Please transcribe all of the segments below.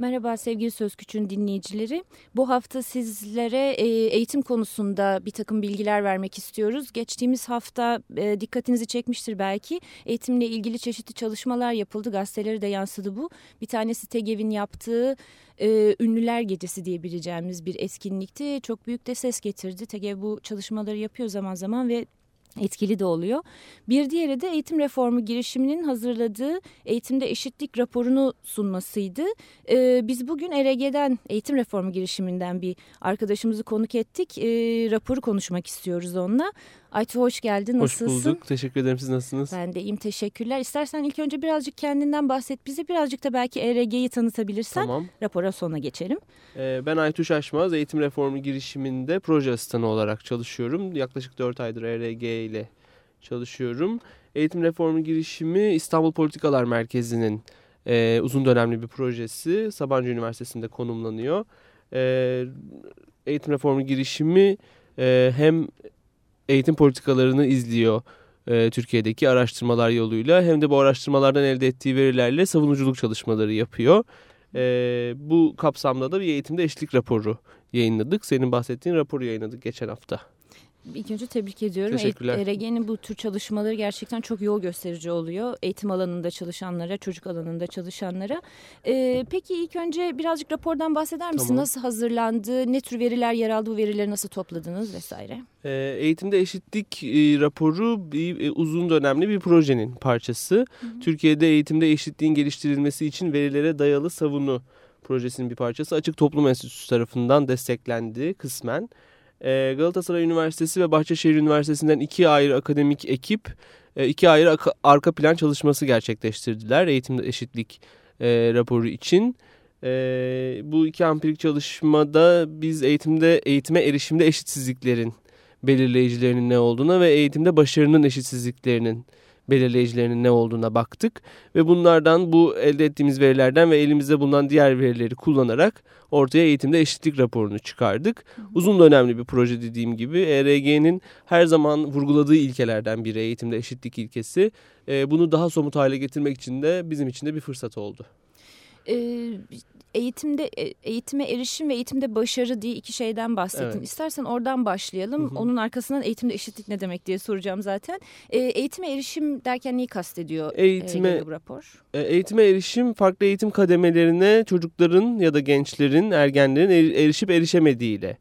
Merhaba sevgili Söz Küçüğün dinleyicileri. Bu hafta sizlere e, eğitim konusunda bir takım bilgiler vermek istiyoruz. Geçtiğimiz hafta e, dikkatinizi çekmiştir belki. Eğitimle ilgili çeşitli çalışmalar yapıldı. Gazeteleri de yansıdı bu. Bir tanesi TEGEV'in yaptığı e, Ünlüler Gecesi diyebileceğimiz bir etkinlikti. Çok büyük de ses getirdi. TEGEV bu çalışmaları yapıyor zaman zaman ve etkili de oluyor. Bir diğeri de eğitim reformu girişiminin hazırladığı eğitimde eşitlik raporunu sunmasıydı. Ee, biz bugün ERG'den eğitim reformu girişiminden bir arkadaşımızı konuk ettik. Ee, raporu konuşmak istiyoruz onunla. Aytu hoş geldin. Nasılsın? Hoş bulduk. Teşekkür ederim. Siz nasılsınız? Ben de iyiyim. Teşekkürler. İstersen ilk önce birazcık kendinden bahset. Bize birazcık da belki ERG'yi tanıtabilirsen tamam. rapora sonra geçelim. Ee, ben Aytuş Aşmaz. Eğitim reformu girişiminde proje asistanı olarak çalışıyorum. Yaklaşık 4 aydır ERG ile çalışıyorum. Eğitim reformu girişimi İstanbul Politikalar Merkezi'nin e, uzun dönemli bir projesi. Sabancı Üniversitesi'nde konumlanıyor. E, eğitim reformu girişimi e, hem eğitim politikalarını izliyor e, Türkiye'deki araştırmalar yoluyla hem de bu araştırmalardan elde ettiği verilerle savunuculuk çalışmaları yapıyor. E, bu kapsamda da bir eğitimde eşitlik raporu yayınladık. Senin bahsettiğin raporu yayınladık geçen hafta. İlk önce tebrik ediyorum. Teşekkürler. ERG'nin bu tür çalışmaları gerçekten çok yol gösterici oluyor. Eğitim alanında çalışanlara, çocuk alanında çalışanlara. Ee, peki ilk önce birazcık rapordan bahseder misin? Tamam. Nasıl hazırlandı, ne tür veriler yer aldı, bu verileri nasıl topladınız vesaire? Ee, eğitimde eşitlik e, raporu bir e, uzun dönemli bir projenin parçası. Hı hı. Türkiye'de eğitimde eşitliğin geliştirilmesi için verilere dayalı savunu projesinin bir parçası. Açık Toplum Enstitüsü tarafından desteklendi kısmen. Ee, Galatasaray Üniversitesi ve Bahçeşehir Üniversitesi'nden iki ayrı akademik ekip e, iki ayrı arka plan çalışması gerçekleştirdiler eğitimde eşitlik e, raporu için. E, bu iki ampirik çalışmada biz eğitimde eğitime erişimde eşitsizliklerin belirleyicilerinin ne olduğuna ve eğitimde başarının eşitsizliklerinin belirleyicilerinin ne olduğuna baktık. Ve bunlardan bu elde ettiğimiz verilerden ve elimizde bulunan diğer verileri kullanarak ortaya eğitimde eşitlik raporunu çıkardık. Uzun dönemli bir proje dediğim gibi ERG'nin her zaman vurguladığı ilkelerden biri eğitimde eşitlik ilkesi. E, bunu daha somut hale getirmek için de bizim için de bir fırsat oldu. Ee, eğitimde e, eğitime erişim ve eğitimde başarı diye iki şeyden bahsettin. Evet. İstersen oradan başlayalım. Hı hı. Onun arkasından eğitimde eşitlik ne demek diye soracağım zaten. E, eğitime erişim derken neyi kastediyor e, eğitime, e, bu rapor? E, eğitime erişim farklı eğitim kademelerine çocukların ya da gençlerin, ergenlerin er, erişip erişemediğiyle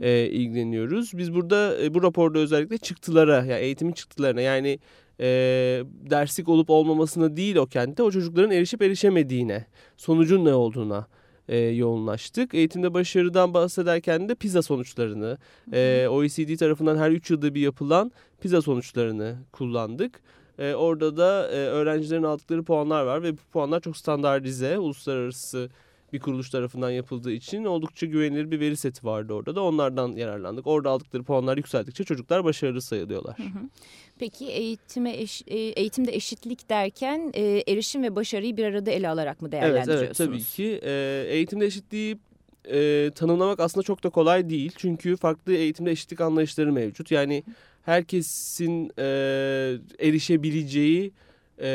e, ilgileniyoruz. Biz burada e, bu raporda özellikle çıktılara, yani eğitimin çıktılarına yani e, derslik olup olmamasına değil o kentte o çocukların erişip erişemediğine, sonucun ne olduğuna e, yoğunlaştık. Eğitimde başarıdan bahsederken de PISA sonuçlarını, e, OECD tarafından her 3 yılda bir yapılan PISA sonuçlarını kullandık. E, orada da e, öğrencilerin aldıkları puanlar var ve bu puanlar çok standartize, uluslararası bir kuruluş tarafından yapıldığı için oldukça güvenilir bir veri seti vardı orada da onlardan yararlandık. Orada aldıkları puanlar yükseldikçe çocuklar başarılı sayılıyorlar. Hı hı. Peki eğitime eş, e, eğitimde eşitlik derken e, erişim ve başarıyı bir arada ele alarak mı değerlendiriyorsunuz? Evet, evet tabii ki. E, eğitimde eşitliği e, tanımlamak aslında çok da kolay değil. Çünkü farklı eğitimde eşitlik anlayışları mevcut. Yani herkesin e, erişebileceği e,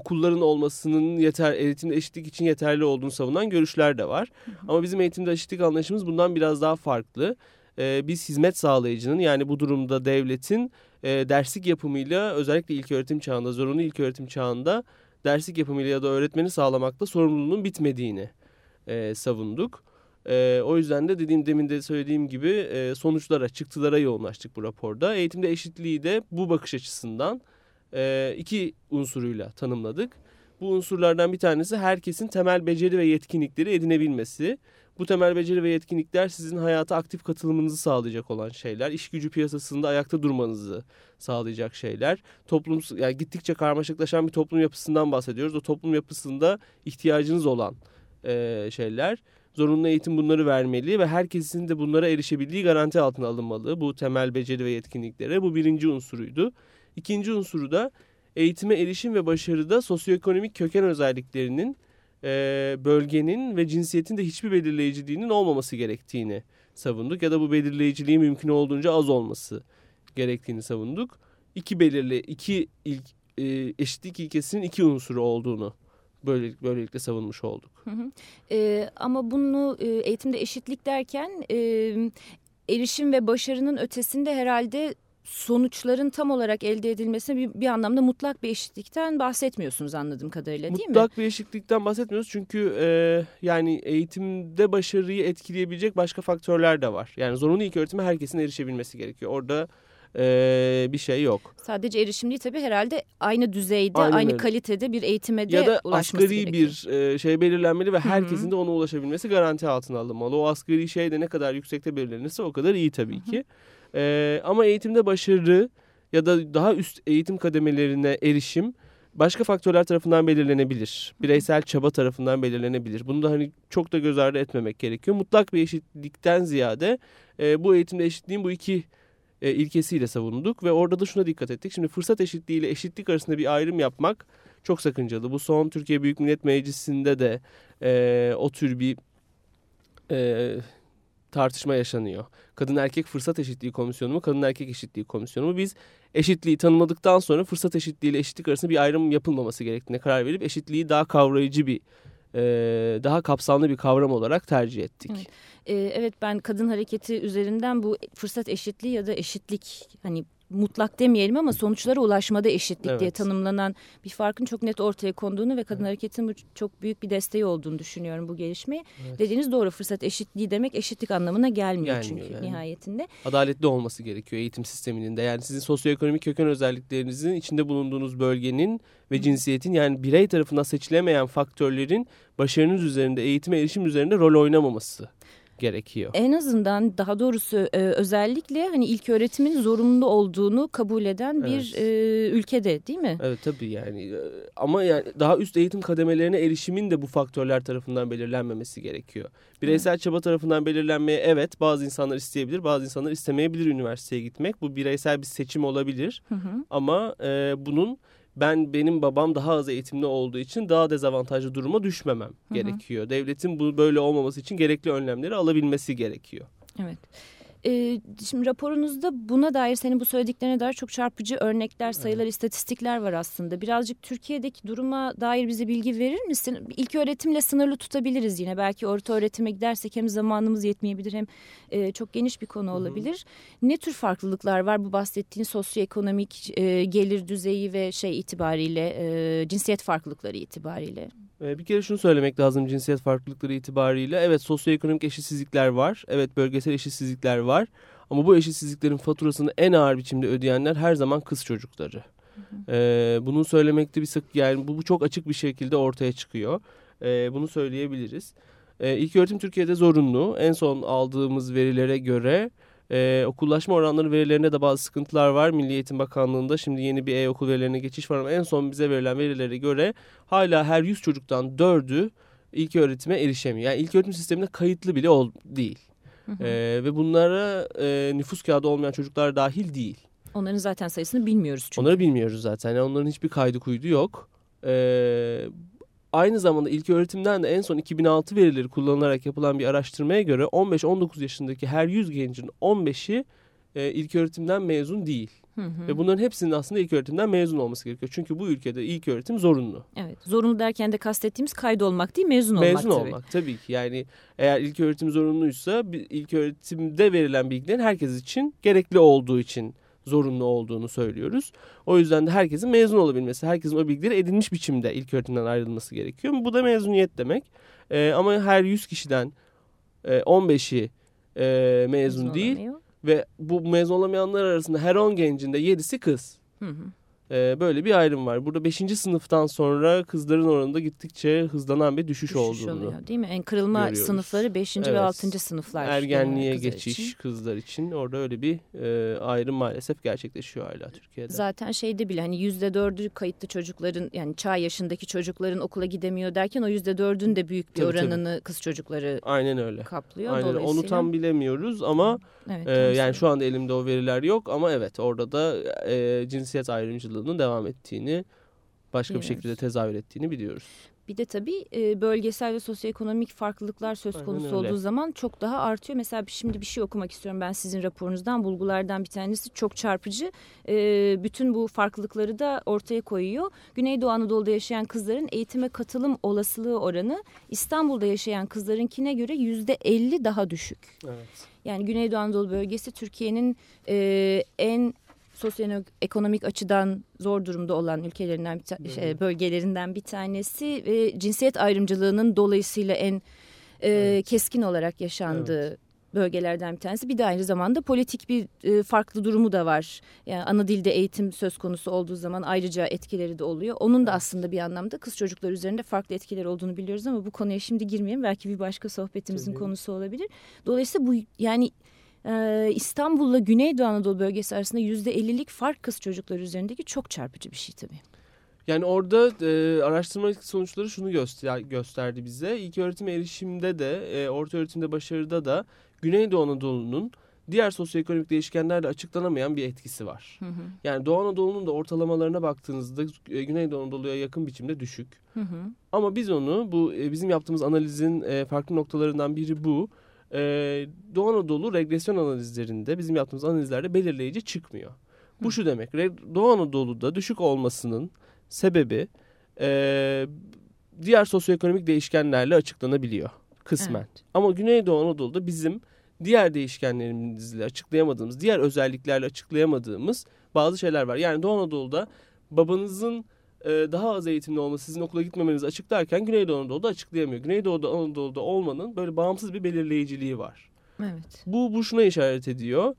okulların olmasının yeter eğitimde eşitlik için yeterli olduğunu savunan görüşler de var. Hı hı. Ama bizim eğitimde eşitlik anlayışımız bundan biraz daha farklı. E, biz hizmet sağlayıcının yani bu durumda devletin e, derslik yapımıyla özellikle ilk öğretim çağında zorunlu ilk öğretim çağında derslik yapımıyla ya da öğretmeni sağlamakta sorumluluğunun bitmediğini e, savunduk. E, o yüzden de dediğim demin de söylediğim gibi e, sonuçlara, çıktılara yoğunlaştık bu raporda. Eğitimde eşitliği de bu bakış açısından e, iki unsuruyla tanımladık. Bu unsurlardan bir tanesi herkesin temel beceri ve yetkinlikleri edinebilmesi. Bu temel beceri ve yetkinlikler sizin hayata aktif katılımınızı sağlayacak olan şeyler. İş gücü piyasasında ayakta durmanızı sağlayacak şeyler. Toplum yani gittikçe karmaşıklaşan bir toplum yapısından bahsediyoruz. O toplum yapısında ihtiyacınız olan e, şeyler. Zorunlu eğitim bunları vermeli ve herkesin de bunlara erişebildiği garanti altına alınmalı. Bu temel beceri ve yetkinliklere bu birinci unsuruydu. İkinci unsuru da eğitime erişim ve başarıda sosyoekonomik köken özelliklerinin e, bölgenin ve cinsiyetin de hiçbir belirleyiciliğinin olmaması gerektiğini savunduk. Ya da bu belirleyiciliği mümkün olduğunca az olması gerektiğini savunduk. İki belirli, iki ilk, e, eşitlik ilkesinin iki unsuru olduğunu böyle böylelikle savunmuş olduk. Hı hı. E, ama bunu e, eğitimde eşitlik derken e, erişim ve başarının ötesinde herhalde sonuçların tam olarak elde edilmesine bir, bir anlamda mutlak bir eşitlikten bahsetmiyorsunuz anladığım kadarıyla değil mutlak mi? Mutlak bir eşitlikten bahsetmiyoruz çünkü e, yani eğitimde başarıyı etkileyebilecek başka faktörler de var. Yani zorunlu ilk öğretime herkesin erişebilmesi gerekiyor. Orada e, bir şey yok. Sadece erişim değil tabii herhalde aynı düzeyde, Aynen aynı öyle. kalitede bir eğitime de ya da ulaşması asgari gerekiyor. bir e, şey belirlenmeli ve herkesin Hı-hı. de ona ulaşabilmesi garanti altına alınmalı. O asgari şey de ne kadar yüksekte belirlenirse o kadar iyi tabii Hı-hı. ki. E, ama eğitimde başarı ya da daha üst eğitim kademelerine erişim başka faktörler tarafından belirlenebilir. Bireysel çaba tarafından belirlenebilir. Bunu da hani çok da göz ardı etmemek gerekiyor. Mutlak bir eşitlikten ziyade e, bu eğitimde eşitliğin bu iki e, ilkesiyle savunduk ve orada da şuna dikkat ettik. Şimdi fırsat eşitliği ile eşitlik arasında bir ayrım yapmak çok sakıncalı. Bu son Türkiye Büyük Millet Meclisi'nde de e, o tür bir e, tartışma yaşanıyor. Kadın erkek fırsat eşitliği komisyonu mu, kadın erkek eşitliği komisyonu mu? Biz eşitliği tanımladıktan sonra fırsat eşitliği ile eşitlik arasında bir ayrım yapılmaması gerektiğine karar verip eşitliği daha kavrayıcı bir daha kapsamlı bir kavram olarak tercih ettik. Evet. Evet ben kadın hareketi üzerinden bu fırsat eşitliği ya da eşitlik hani mutlak demeyelim ama sonuçlara ulaşmada eşitlik evet. diye tanımlanan bir farkın çok net ortaya konduğunu ve kadın evet. hareketinin çok büyük bir desteği olduğunu düşünüyorum bu gelişmeyi. Evet. Dediğiniz doğru fırsat eşitliği demek eşitlik anlamına gelmiyor, gelmiyor çünkü yani. nihayetinde. Adaletli olması gerekiyor eğitim sisteminin de. Yani sizin sosyoekonomik köken özelliklerinizin içinde bulunduğunuz bölgenin ve cinsiyetin yani birey tarafından seçilemeyen faktörlerin başarınız üzerinde, eğitime erişim üzerinde rol oynamaması gerekiyor. En azından daha doğrusu e, özellikle hani ilk öğretimin zorunlu olduğunu kabul eden bir evet. e, ülkede değil mi? Evet tabii yani e, ama yani daha üst eğitim kademelerine erişimin de bu faktörler tarafından belirlenmemesi gerekiyor. Bireysel evet. çaba tarafından belirlenmeye evet bazı insanlar isteyebilir bazı insanlar istemeyebilir üniversiteye gitmek. Bu bireysel bir seçim olabilir hı hı. ama e, bunun ben benim babam daha az eğitimli olduğu için daha dezavantajlı duruma düşmemem Hı-hı. gerekiyor. Devletin bu böyle olmaması için gerekli önlemleri alabilmesi gerekiyor. Evet. Ee, şimdi raporunuzda buna dair senin bu söylediklerine dair çok çarpıcı örnekler, sayılar, evet. istatistikler var aslında. Birazcık Türkiye'deki duruma dair bize bilgi verir misin? İlk öğretimle sınırlı tutabiliriz yine. Belki orta öğretime gidersek hem zamanımız yetmeyebilir hem e, çok geniş bir konu olabilir. Hı hı. Ne tür farklılıklar var bu bahsettiğin sosyoekonomik e, gelir düzeyi ve şey itibariyle e, cinsiyet farklılıkları itibariyle? Ee, bir kere şunu söylemek lazım cinsiyet farklılıkları itibariyle. Evet sosyoekonomik eşitsizlikler var. Evet bölgesel eşitsizlikler var. Ama bu eşitsizliklerin faturasını en ağır biçimde ödeyenler her zaman kız çocukları. Ee, bunu söylemekte bir sık yani bu, bu çok açık bir şekilde ortaya çıkıyor. Ee, bunu söyleyebiliriz. Ee, ilk öğretim Türkiye'de zorunlu. En son aldığımız verilere göre ee, okullaşma oranları verilerinde de bazı sıkıntılar var. Milli Eğitim Bakanlığı'nda şimdi yeni bir e-okul verilerine geçiş var ama en son bize verilen verilere göre hala her 100 çocuktan 4'ü ilk öğretime erişemiyor. Yani ilk öğretim sisteminde kayıtlı bile ol, değil. Hı. Ee, ve bunlara e, nüfus kağıdı olmayan çocuklar dahil değil. Onların zaten sayısını bilmiyoruz çünkü. Onları bilmiyoruz zaten. Yani onların hiçbir kaydı kuydu yok. Ee, Aynı zamanda ilk öğretimden de en son 2006 verileri kullanılarak yapılan bir araştırmaya göre 15-19 yaşındaki her 100 gencin 15'i e, ilk öğretimden mezun değil. Hı hı. Ve bunların hepsinin aslında ilk öğretimden mezun olması gerekiyor. Çünkü bu ülkede ilk öğretim zorunlu. Evet. Zorunlu derken de kastettiğimiz kaydolmak değil mezun olmak mezun tabii. olmak tabii ki. Yani eğer ilk öğretim zorunluysa ilk öğretimde verilen bilgilerin herkes için gerekli olduğu için zorunlu olduğunu söylüyoruz. O yüzden de herkesin mezun olabilmesi, herkesin o bilgileri edinmiş biçimde ilk öğretimden ayrılması gerekiyor. Bu da mezuniyet demek. E, ama her 100 kişiden e, 15'i e, mezun, mezun değil. Olamıyor. Ve bu mezun olamayanlar arasında her 10 gencin de 7'si kız. Hı hı e, böyle bir ayrım var. Burada 5. sınıftan sonra kızların oranında gittikçe hızlanan bir düşüş, düşüş olduğunu oluyor, değil mi? En kırılma görüyoruz. sınıfları 5. Evet. ve 6. sınıflar. Ergenliğe geçiş için. kızlar için orada öyle bir e, ayrım maalesef gerçekleşiyor hala Türkiye'de. Zaten şeyde bile hani %4'ü kayıtlı çocukların yani çağ yaşındaki çocukların okula gidemiyor derken o %4'ün de büyük bir tabii, oranını tabii. kız çocukları Aynen öyle. kaplıyor. Aynen Onu tam bilemiyoruz ama evet, e, yani şu anda elimde o veriler yok ama evet orada da e, cinsiyet ayrımcılığı ayrımcılığının devam ettiğini, başka Biliyoruz. bir şekilde tezahür ettiğini biliyoruz. Bir de tabii e, bölgesel ve sosyoekonomik farklılıklar söz Aynen konusu öyle. olduğu zaman çok daha artıyor. Mesela şimdi bir şey okumak istiyorum ben sizin raporunuzdan. Bulgulardan bir tanesi çok çarpıcı. E, bütün bu farklılıkları da ortaya koyuyor. Güneydoğu Anadolu'da yaşayan kızların eğitime katılım olasılığı oranı İstanbul'da yaşayan kızlarınkine göre yüzde 50 daha düşük. Evet. Yani Güneydoğu Anadolu bölgesi Türkiye'nin e, en sosyoekonomik açıdan zor durumda olan ülkelerinden bir ta- şey, bölgelerinden bir tanesi ve cinsiyet ayrımcılığının dolayısıyla en e, Evet. keskin olarak yaşandığı bölgelerden bir tanesi. Bir de aynı zamanda politik bir e, farklı durumu da var. Yani ana dilde eğitim söz konusu olduğu zaman ayrıca etkileri de oluyor. Onun da Evet. aslında bir anlamda kız çocuklar üzerinde farklı etkileri olduğunu biliyoruz ama bu konuya şimdi girmeyelim. Belki bir başka sohbetimizin Tabii. konusu olabilir. Dolayısıyla bu yani ee, İstanbul'la Güneydoğu Anadolu bölgesi arasında yüzde 50'lik fark kız çocuklar üzerindeki çok çarpıcı bir şey tabii. Yani orada e, araştırma sonuçları şunu göster gösterdi bize. İlk öğretim erişimde de, e, orta öğretimde başarıda da Güneydoğu Anadolu'nun diğer sosyoekonomik değişkenlerle açıklanamayan bir etkisi var. Hı hı. Yani Doğu Anadolu'nun da ortalamalarına baktığınızda e, Güneydoğu Anadolu'ya yakın biçimde düşük. Hı hı. Ama biz onu bu e, bizim yaptığımız analizin e, farklı noktalarından biri bu. E, Doğu Anadolu regresyon analizlerinde bizim yaptığımız analizlerde belirleyici çıkmıyor. Bu Hı. şu demek. Doğu Anadolu'da düşük olmasının sebebi e, diğer sosyoekonomik değişkenlerle açıklanabiliyor kısmen. Evet. Ama Güneydoğu Anadolu'da bizim diğer değişkenlerimizle açıklayamadığımız, diğer özelliklerle açıklayamadığımız bazı şeyler var. Yani Doğu Anadolu'da babanızın e, daha az eğitimli olması sizin okula gitmemenizi açıklarken Güneydoğu Anadolu'da açıklayamıyor. Güneydoğu Anadolu'da olmanın böyle bağımsız bir belirleyiciliği var. Evet. Bu, bu şuna işaret ediyor.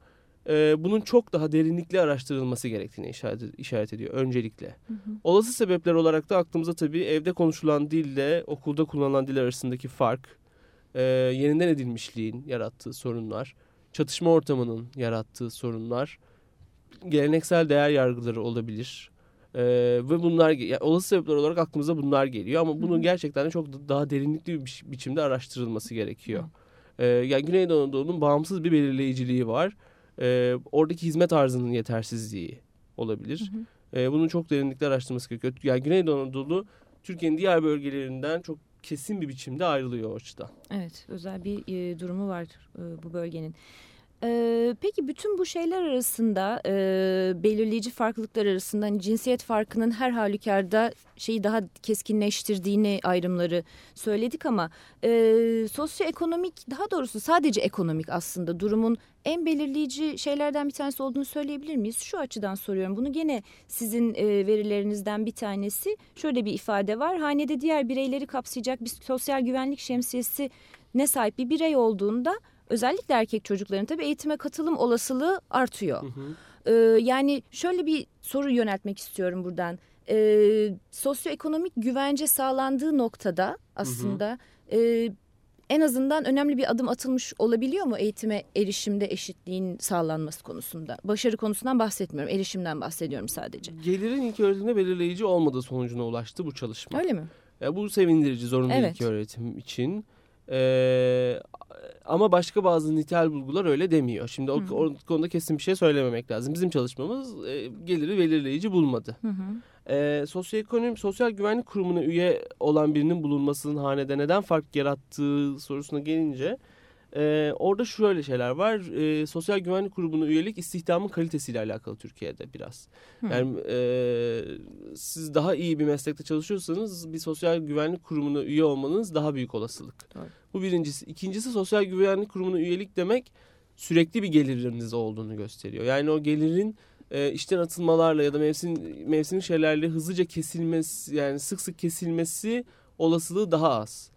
E, bunun çok daha derinlikli araştırılması gerektiğini işaret, işaret ediyor öncelikle. Hı hı. Olası sebepler olarak da aklımıza tabii evde konuşulan dille okulda kullanılan dil arasındaki fark, e, yeniden edilmişliğin yarattığı sorunlar, çatışma ortamının yarattığı sorunlar, geleneksel değer yargıları olabilir. E, ve bunlar yani olası sebepler olarak aklımıza bunlar geliyor ama Hı hı. bunun gerçekten de çok da- daha derinlikli bir biç- biçimde araştırılması gerekiyor. E, yani Güneydoğu Anadolu'nun bağımsız bir belirleyiciliği var. E, oradaki hizmet arzının yetersizliği olabilir. Hı hı. E, bunun çok derinlikli araştırması gerekiyor. Yani Güneydoğu Anadolu Türkiye'nin diğer bölgelerinden çok kesin bir biçimde ayrılıyor o açıdan. Evet, özel bir e, durumu var e, bu bölgenin. Peki bütün bu şeyler arasında e, belirleyici farklılıklar arasında hani cinsiyet farkının her halükarda şeyi daha keskinleştirdiğini ayrımları söyledik ama e, sosyoekonomik daha doğrusu sadece ekonomik aslında durumun en belirleyici şeylerden bir tanesi olduğunu söyleyebilir miyiz? Şu açıdan soruyorum bunu gene sizin e, verilerinizden bir tanesi şöyle bir ifade var. Hanede diğer bireyleri kapsayacak bir sosyal güvenlik şemsiyesi ne sahip bir birey olduğunda özellikle erkek çocukların tabii eğitime katılım olasılığı artıyor. Ee, yani şöyle bir soru yöneltmek istiyorum buradan. Ee, sosyoekonomik güvence sağlandığı noktada aslında e, en azından önemli bir adım atılmış olabiliyor mu eğitime erişimde eşitliğin sağlanması konusunda? Başarı konusundan bahsetmiyorum, erişimden bahsediyorum sadece. Gelirin ilk öğretimde belirleyici olmadığı sonucuna ulaştı bu çalışma. Öyle mi? Ya bu sevindirici zorunlu Evet. ilk öğretim için. Ee, ama başka bazı nitel bulgular öyle demiyor. Şimdi o, Hı o konuda kesin bir şey söylememek lazım. Bizim çalışmamız e, geliri belirleyici bulmadı. Hı hı. Sosyoekonomik sosyal güvenlik kurumuna üye olan birinin bulunmasının hanede neden fark yarattığı sorusuna gelince e, orada şöyle şeyler var. E, sosyal güvenlik kurumuna üyelik istihdamın kalitesiyle alakalı Türkiye'de biraz. Hı. Yani e, siz daha iyi bir meslekte çalışıyorsanız bir sosyal güvenlik kurumuna üye olmanız daha büyük olasılık. Doğru. Bu birincisi. İkincisi sosyal güvenlik kurumuna üyelik demek sürekli bir geliriniz olduğunu gösteriyor. Yani o gelirin e, işten atılmalarla ya da mevsim mevsimlik şeylerle hızlıca kesilmesi yani sık sık kesilmesi olasılığı daha az.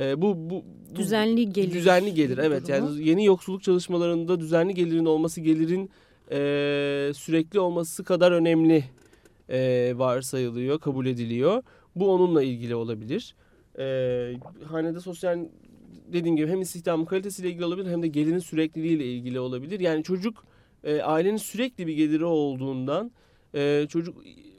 E, bu, bu, bu Düzenli gelir. düzenli gelir evet durumu. yani yeni yoksulluk çalışmalarında düzenli gelirin olması gelirin e, sürekli olması kadar önemli e, varsayılıyor kabul ediliyor. Bu onunla ilgili olabilir. E, hanede sosyal dediğim gibi hem istihdamın kalitesiyle ilgili olabilir hem de gelirin sürekliliğiyle ilgili olabilir. Yani çocuk e, ailenin sürekli bir geliri olduğundan e, çocuk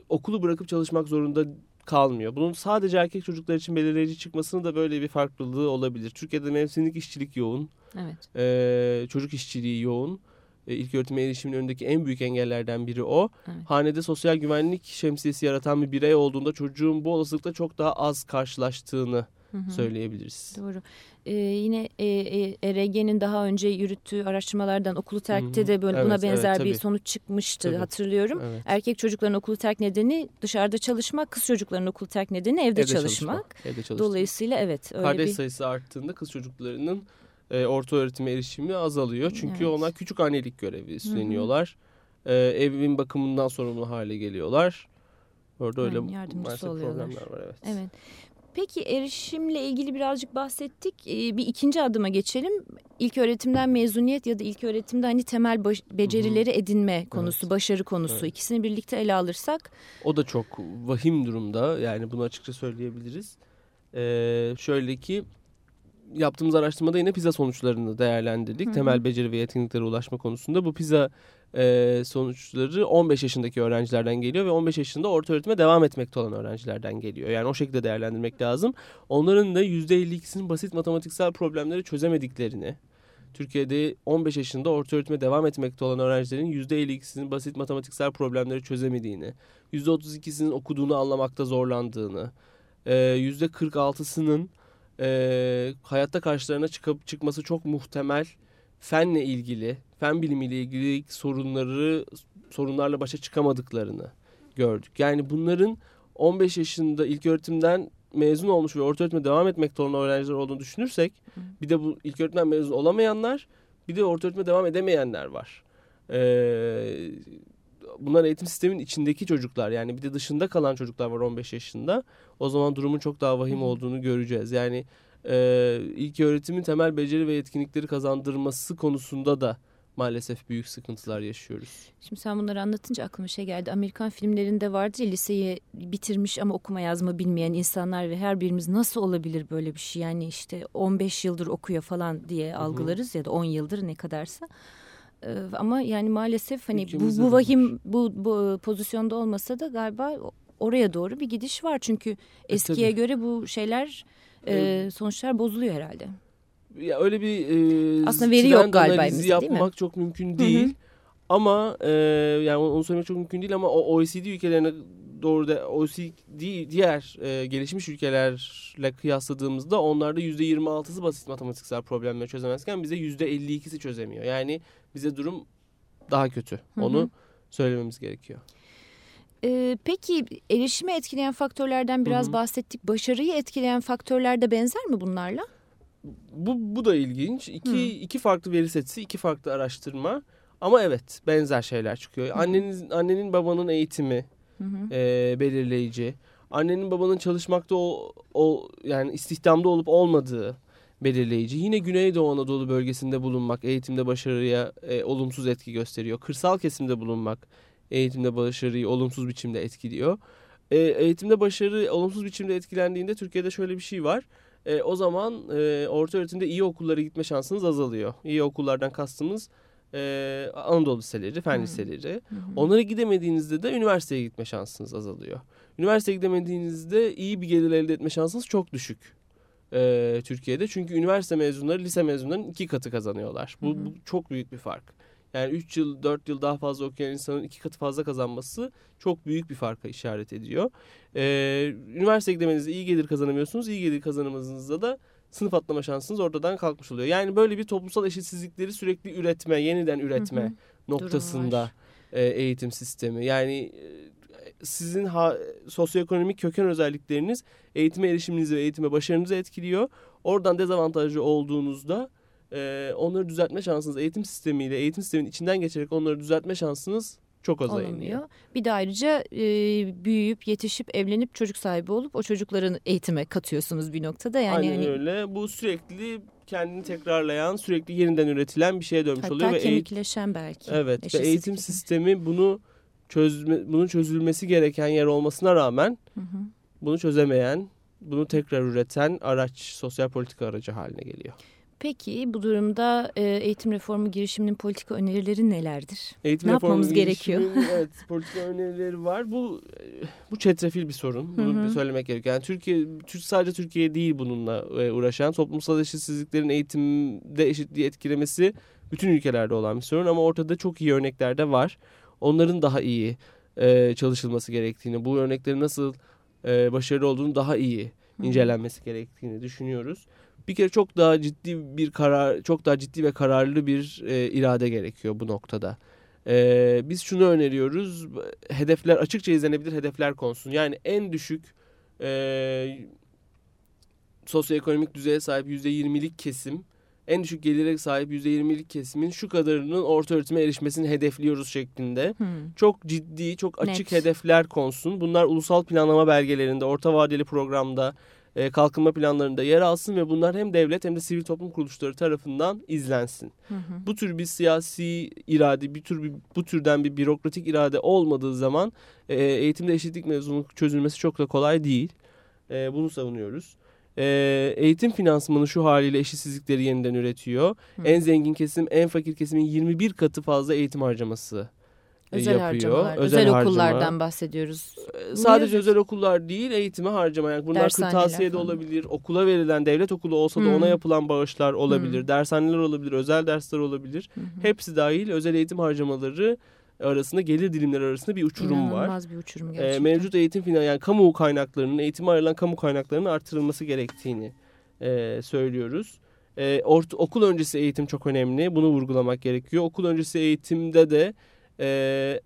okulu bırakıp çalışmak zorunda kalmıyor. Bunun sadece erkek çocuklar için belirleyici çıkmasının da böyle bir farklılığı olabilir. Türkiye'de mevsimlik işçilik yoğun, Evet. e, çocuk işçiliği yoğun. e, ilk öğretime erişimin önündeki en büyük engellerden biri o. Evet. Hanede sosyal güvenlik şemsiyesi yaratan bir birey olduğunda çocuğun bu olasılıkla çok daha az karşılaştığını Hı söyleyebiliriz. Doğru. Ee, yine e, e, ERG'nin daha önce yürüttüğü araştırmalardan okulu terkte Hı hı. de böyle buna Evet, evet, benzer bir tabii. sonuç çıkmıştı Tabii. hatırlıyorum. Evet. Erkek çocukların okulu terk nedeni dışarıda çalışmak, kız çocukların okulu terk nedeni evde, çalışmak. Evde çalışmak. Dolayısıyla evet öyle Kardeş bir sayısı arttığında kız çocuklarının e, orta öğretime erişimi azalıyor. Çünkü Evet. onlar küçük annelik görevi üstleniyorlar. E, evin bakımından sorumlu hale geliyorlar. Orada öyle Aynen, yardımcısı oluyorlar. problemler var. Evet. Evet. Peki erişimle ilgili birazcık bahsettik. Ee, bir ikinci adıma geçelim. İlk öğretimden mezuniyet ya da ilk öğretimde hani temel becerileri edinme konusu, başarı konusu. Evet. İkisini birlikte ele alırsak O da çok vahim durumda. Yani bunu açıkça söyleyebiliriz. Ee, şöyle ki yaptığımız araştırmada yine PISA sonuçlarını değerlendirdik. Hı hı. Temel beceri ve yeteneklere ulaşma konusunda. Bu PISA e, sonuçları 15 yaşındaki öğrencilerden geliyor ve 15 yaşında orta öğretime devam etmekte olan öğrencilerden geliyor. Yani o şekilde değerlendirmek lazım. Onların da %52'sinin basit matematiksel problemleri çözemediklerini, Türkiye'de 15 yaşında orta öğretime devam etmekte olan öğrencilerin %52'sinin basit matematiksel problemleri çözemediğini, %32'sinin okuduğunu anlamakta zorlandığını, e, %46'sının e, hayatta karşılarına çıkıp çıkması çok muhtemel fenle ilgili, fen bilimiyle ilgili sorunları sorunlarla başa çıkamadıklarını gördük. Yani bunların 15 yaşında ilk öğretimden mezun olmuş ve orta öğretime devam etmekte olan öğrenciler olduğunu düşünürsek bir de bu ilk öğretimden mezun olamayanlar bir de orta öğretime devam edemeyenler var. Ee, bunlar eğitim sistemin içindeki çocuklar yani bir de dışında kalan çocuklar var 15 yaşında. O zaman durumun çok daha vahim olduğunu göreceğiz. Yani e, ilk öğretimin temel beceri ve yetkinlikleri kazandırması konusunda da maalesef büyük sıkıntılar yaşıyoruz. Şimdi sen bunları anlatınca aklıma şey geldi. Amerikan filmlerinde vardır ya liseyi bitirmiş ama okuma yazma bilmeyen insanlar ve her birimiz nasıl olabilir böyle bir şey? Yani işte 15 yıldır okuyor falan diye algılarız ya da 10 yıldır ne kadarsa. Ee, ama yani maalesef hani bu, bu vahim bu, bu pozisyonda olmasa da galiba oraya doğru bir gidiş var. Çünkü eskiye tabii. göre bu şeyler e, sonuçlar bozuluyor herhalde. Ya öyle bir e, Aslında veri yok galiba analizi değil mi? yapmak çok mümkün Hı hı. değil. Ama e, yani onu söylemek çok mümkün değil ama o OECD ülkelerine doğru da OECD diğer e, gelişmiş ülkelerle kıyasladığımızda onlarda %26'sı basit matematiksel problemleri çözemezken bize %52'si çözemiyor. Yani bize durum daha kötü. Hı hı. Onu söylememiz gerekiyor. Ee, peki erişimi etkileyen faktörlerden biraz Hı hı. bahsettik. Başarıyı etkileyen faktörler de benzer mi bunlarla? Bu, bu da ilginç. İki, Hı. iki farklı veri seti, iki farklı araştırma. Ama evet benzer şeyler çıkıyor. hı. Annenin, annenin babanın eğitimi, Hı hı. e, belirleyici. Annenin babanın çalışmakta o, o yani istihdamda olup olmadığı belirleyici. Yine Güneydoğu Anadolu bölgesinde bulunmak eğitimde başarıya e, olumsuz etki gösteriyor. Kırsal kesimde bulunmak eğitimde başarıyı olumsuz biçimde etkiliyor. E, eğitimde başarı olumsuz biçimde etkilendiğinde Türkiye'de şöyle bir şey var. E, o zaman e, orta öğretimde iyi okullara gitme şansınız azalıyor. İyi okullardan kastımız e, Anadolu liseleri, fen Hmm. liseleri. Hı. Onlara gidemediğinizde de üniversiteye gitme şansınız azalıyor. Üniversiteye gidemediğinizde iyi bir gelir elde etme şansınız çok düşük e, Türkiye'de. Çünkü üniversite mezunları lise mezunlarının iki katı kazanıyorlar. Bu, Hı hı. bu çok büyük bir fark. Yani 3 yıl 4 yıl daha fazla okuyan insanın iki katı fazla kazanması çok büyük bir farka işaret ediyor. E, üniversiteye gidemenizde iyi gelir kazanamıyorsunuz. İyi gelir kazanamadığınızda da sınıf atlama şansınız ortadan kalkmış oluyor. Yani böyle bir toplumsal eşitsizlikleri sürekli üretme, yeniden üretme Hı hı. noktasında e, eğitim sistemi. Yani e, sizin ha, sosyoekonomik köken özellikleriniz eğitime erişiminizi ve eğitime başarınızı etkiliyor. Oradan dezavantajlı olduğunuzda e, onları düzeltme şansınız eğitim sistemiyle, eğitim sistemin içinden geçerek onları düzeltme şansınız çok aza iniyor. Bir de ayrıca e, büyüyüp yetişip evlenip çocuk sahibi olup o çocukların eğitime katıyorsunuz bir noktada. Yani Aynen hani, öyle. Bu sürekli kendini tekrarlayan, sürekli yeniden üretilen bir şeye dönmüş oluyor hatta ve eğitim kemikleşen belki. Evet ve eğitim gibi. sistemi bunu çözme, bunun çözülmesi gereken yer olmasına rağmen Hı hı. bunu çözemeyen, bunu tekrar üreten araç, sosyal politika aracı haline geliyor. Peki bu durumda e, eğitim reformu girişiminin politika önerileri nelerdir? Eğitim ne yapmamız gerekiyor? evet politika önerileri var. Bu bu çetrefil bir sorun. Bunu Hı hı. söylemek gerekiyor. Yani Türkiye Tür- sadece Türkiye değil bununla e, uğraşan toplumsal eşitsizliklerin eğitimde eşitliği etkilemesi bütün ülkelerde olan bir sorun ama ortada çok iyi örnekler de var. Onların daha iyi e, çalışılması gerektiğini, bu örneklerin nasıl e, başarılı olduğunu daha iyi Hı. incelenmesi gerektiğini düşünüyoruz. Bir kere çok daha ciddi bir karar, çok daha ciddi ve kararlı bir e, irade gerekiyor bu noktada. E, biz şunu öneriyoruz, hedefler açıkça izlenebilir hedefler konsun. Yani en düşük e, sosyoekonomik düzeye sahip %20'lik kesim, en düşük gelire sahip %20'lik kesimin şu kadarının orta öğretime erişmesini hedefliyoruz şeklinde Hı. çok ciddi, çok açık Net. hedefler konsun. Bunlar ulusal planlama belgelerinde, orta vadeli programda, e, kalkınma planlarında yer alsın ve bunlar hem devlet hem de sivil toplum kuruluşları tarafından izlensin. Hı hı. Bu tür bir siyasi irade, bir tür bir, bu türden bir bürokratik irade olmadığı zaman e, eğitimde eşitlik mevzunun çözülmesi çok da kolay değil. E, bunu savunuyoruz. E, eğitim finansmanı şu haliyle eşitsizlikleri yeniden üretiyor. Hı. En zengin kesim, en fakir kesimin 21 katı fazla eğitim harcaması Özel yapıyor. harcamalar, özel, harcama. okullardan bahsediyoruz. E, Sadece özel okullar değil eğitime harcama. Yani bunlar Dershaneler kırtasiye de falan. olabilir. Okula verilen devlet okulu olsa da Hmm. ona yapılan bağışlar olabilir. Hmm. Dershaneler olabilir. Özel dersler olabilir. Hı. Hepsi dahil özel eğitim harcamaları arasında gelir dilimleri arasında bir uçurum var. İnanılmaz bir uçurum E, gerçekten. mevcut eğitim finan yani kamu kaynaklarının eğitime ayrılan kamu kaynaklarının artırılması gerektiğini e, söylüyoruz. E, ort- okul öncesi eğitim çok önemli. Bunu vurgulamak gerekiyor. Okul öncesi eğitimde de e,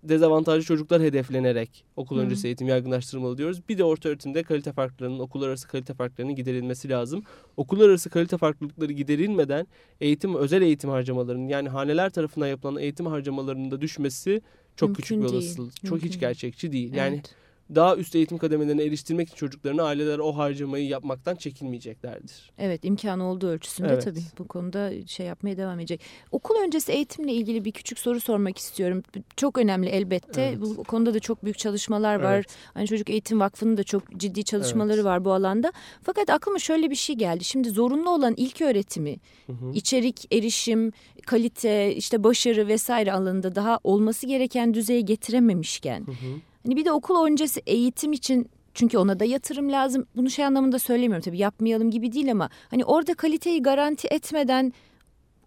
dezavantajlı çocuklar hedeflenerek okul Hı. öncesi eğitim yaygınlaştırmalı diyoruz. Bir de orta öğretimde kalite farklarının, okullar arası kalite farklarının giderilmesi lazım. Okullar arası kalite farklılıkları giderilmeden eğitim, özel eğitim harcamalarının yani haneler tarafından yapılan eğitim harcamalarının da düşmesi çok Mümkün küçük bir olasılık. Çok hiç gerçekçi değil. Yani Evet. Daha üst eğitim kademelerine eriştirmek için çocuklarını aileler o harcamayı yapmaktan çekinmeyeceklerdir. Evet imkanı olduğu ölçüsünde Evet. tabii bu konuda şey yapmaya devam edecek. Okul öncesi eğitimle ilgili bir küçük soru sormak istiyorum. Çok önemli elbette. Evet. Bu konuda da çok büyük çalışmalar var. Evet. Hani Çocuk Eğitim Vakfı'nın da çok ciddi çalışmaları Evet. var bu alanda. Fakat aklıma şöyle bir şey geldi. Şimdi zorunlu olan ilk öğretimi, Hı hı. içerik, erişim, kalite, işte başarı vesaire alanında daha olması gereken düzeye getirememişken Hı hı. Hani bir de okul öncesi eğitim için çünkü ona da yatırım lazım. Bunu şey anlamında söylemiyorum tabii yapmayalım gibi değil ama hani orada kaliteyi garanti etmeden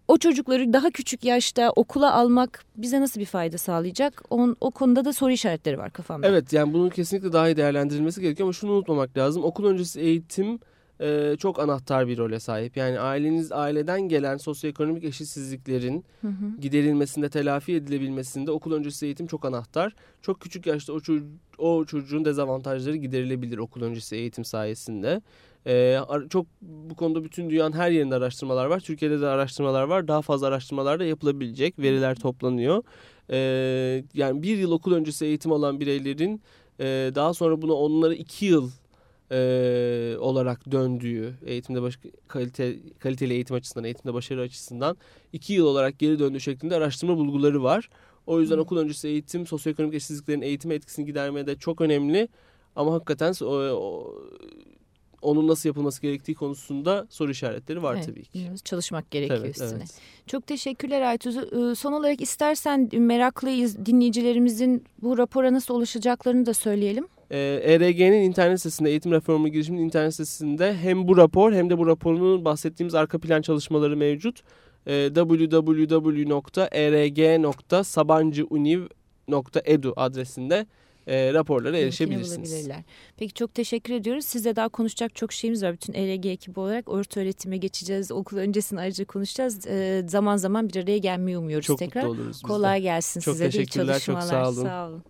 o çocukları daha küçük yaşta okula almak bize nasıl bir fayda sağlayacak? On, o konuda da soru işaretleri var kafamda. Evet yani bunun kesinlikle daha iyi değerlendirilmesi gerekiyor ama şunu unutmamak lazım. Okul öncesi eğitim e, çok anahtar bir role sahip. Yani aileniz aileden gelen sosyoekonomik eşitsizliklerin Hı hı. giderilmesinde, telafi edilebilmesinde okul öncesi eğitim çok anahtar. Çok küçük yaşta o, ço- o çocuğun dezavantajları giderilebilir okul öncesi eğitim sayesinde. Ar- çok bu konuda bütün dünyanın her yerinde araştırmalar var. Türkiye'de de araştırmalar var. Daha fazla araştırmalar da yapılabilecek. Veriler toplanıyor. Ee, yani bir yıl okul öncesi eğitim alan bireylerin e, daha sonra buna onları iki yıl e, olarak döndüğü eğitimde baş, kalite kaliteli eğitim açısından eğitimde başarı açısından iki yıl olarak geri döndüğü şeklinde araştırma bulguları var. O yüzden Hı. okul öncesi eğitim sosyoekonomik eşitsizliklerin eğitim etkisini gidermeye de çok önemli. Ama hakikaten o, o- onun nasıl yapılması gerektiği konusunda soru işaretleri var Evet, tabii ki. Çalışmak gerekiyor Evet, üstüne. evet. Çok teşekkürler Aytuz. Ee, Son olarak istersen meraklı iz- dinleyicilerimizin bu rapora nasıl ulaşacaklarını da söyleyelim. Ee, ERG'nin internet sitesinde, eğitim reformu girişiminin internet sitesinde hem bu rapor hem de bu raporun bahsettiğimiz arka plan çalışmaları mevcut. Ee, www.erg.sabancıuniv.edu adresinde e, raporlara erişebilirsiniz. Peki çok teşekkür ediyoruz. Sizle daha konuşacak çok şeyimiz var. Bütün ERG ekibi olarak orta öğretime geçeceğiz. Okul öncesini ayrıca konuşacağız. Ee, zaman zaman bir araya gelmeyi umuyoruz Çok tekrar. mutlu oluruz. Kolay gelsin Çok size. İyi teşekkürler, çok sağ olun. Sağ olun.